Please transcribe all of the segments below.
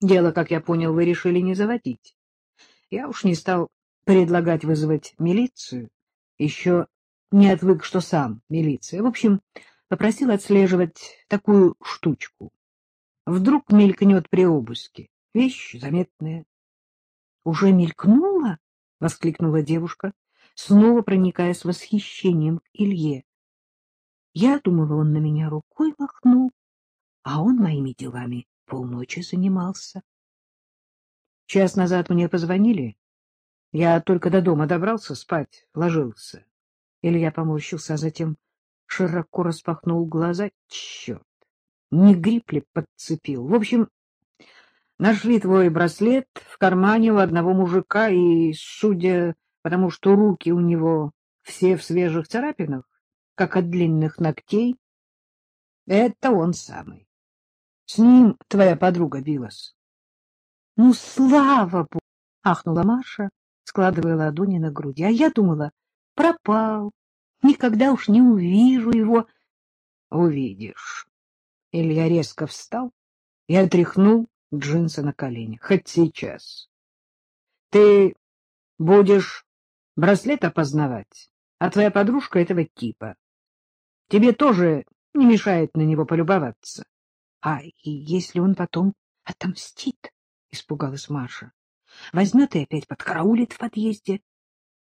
Дело, как я понял, вы решили не заводить. Я уж не стал предлагать вызвать милицию. Еще не отвык, что сам милиция. В общем, попросил отслеживать такую штучку. Вдруг мелькнет при обыске. Вещь заметная. — Уже мелькнула? — воскликнула девушка, снова проникая с восхищением к Илье. Я думала, он на меня рукой махнул, а он моими делами полночи занимался. Час назад мне позвонили. Я только до дома добрался, спать ложился. Илья поморщился, а затем широко распахнул глаза. Черт! Не грипп ли подцепил? В общем, нашли твой браслет в кармане у одного мужика, и, судя потому что руки у него все в свежих царапинах, как от длинных ногтей, это он самый. С ним твоя подруга билась. — Ну, слава богу! — ахнула Маша, складывая ладони на груди. А я думала, пропал. Никогда уж не увижу его. — Увидишь. Илья резко встал и отряхнул джинсы на коленях. Хоть сейчас. Ты будешь браслет опознавать, а твоя подружка этого типа. Тебе тоже не мешает на него полюбоваться. А если он потом отомстит? — испугалась Маша. — Возьмет и опять подкараулит в подъезде.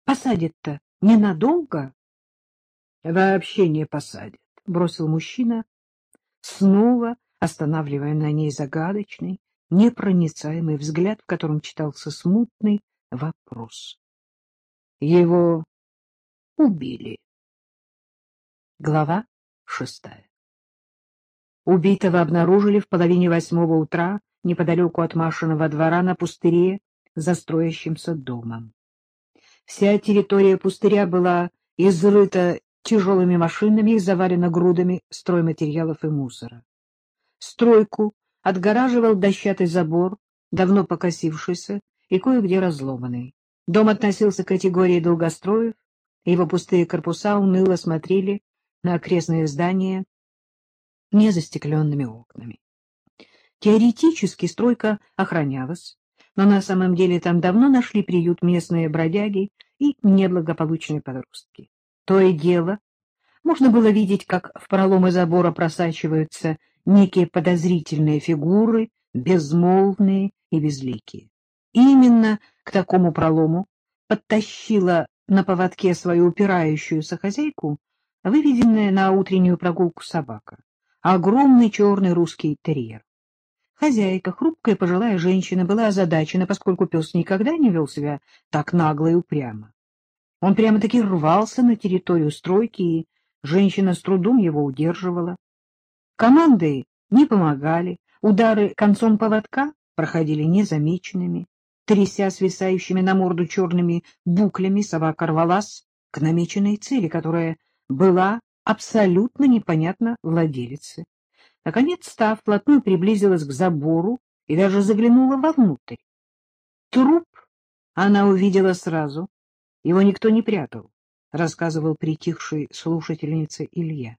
Посадит-то ненадолго? — Вообще не посадит, — бросил мужчина, снова останавливая на ней загадочный, непроницаемый взгляд, в котором читался смутный вопрос. Его убили. Глава шестая Убитого обнаружили в половине восьмого утра неподалеку от Машиного двора на пустыре за домом. Вся территория пустыря была изрыта тяжелыми машинами и завалена грудами стройматериалов и мусора. Стройку отгораживал дощатый забор, давно покосившийся и кое-где разломанный. Дом относился к категории долгостроев, его пустые корпуса уныло смотрели на окрестные здания незастекленными окнами. Теоретически стройка охранялась, но на самом деле там давно нашли приют местные бродяги и неблагополучные подростки. То и дело, можно было видеть, как в проломы забора просачиваются некие подозрительные фигуры, безмолвные и безликие. Именно к такому пролому подтащила на поводке свою упирающуюся хозяйку выведенная на утреннюю прогулку собака огромный черный русский терьер. Хозяйка, хрупкая пожилая женщина, была озадачена, поскольку пес никогда не вел себя так нагло и упрямо. Он прямо-таки рвался на территорию стройки, и женщина с трудом его удерживала. Команды не помогали, удары концом поводка проходили незамеченными. Тряся свисающими на морду черными буклями, собака рвалась к намеченной цели, которая была абсолютно непонятно владелице. Наконец, став, вплотную приблизилась к забору и даже заглянула вовнутрь. Труп она увидела сразу, его никто не прятал, рассказывал притихший слушательница Илья,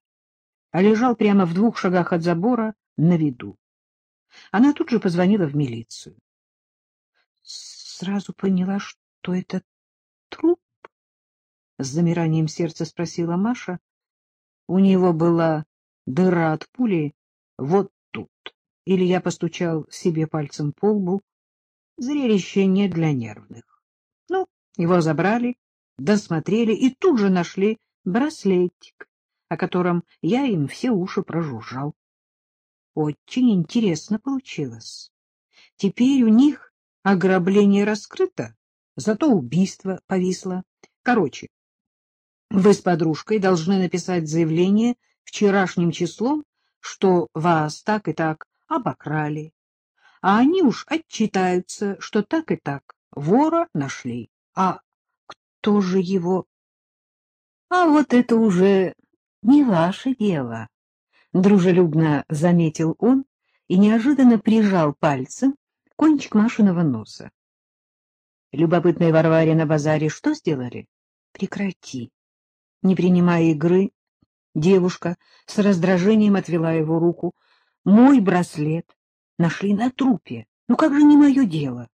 а лежал прямо в двух шагах от забора на виду. Она тут же позвонила в милицию. Сразу поняла, что это труп? С замиранием сердца спросила Маша, у него была дыра от пули вот тут. Или я постучал себе пальцем по лбу. Зрелище не для нервных. Ну, его забрали, досмотрели и тут же нашли браслетик, о котором я им все уши прожужжал. Очень интересно получилось. Теперь у них ограбление раскрыто, зато убийство повисло. Короче, вы с подружкой должны написать заявление вчерашним числом, что вас так и так обокрали. А они уж отчитаются, что так и так вора нашли. А кто же его... А вот это уже не ваше дело, — дружелюбно заметил он и неожиданно прижал пальцем кончик Машиного носа. Любопытные Варваре на базаре что сделали? Прекрати. Не принимая игры, девушка с раздражением отвела его руку. Мой браслет нашли на трупе. Ну как же не мое дело?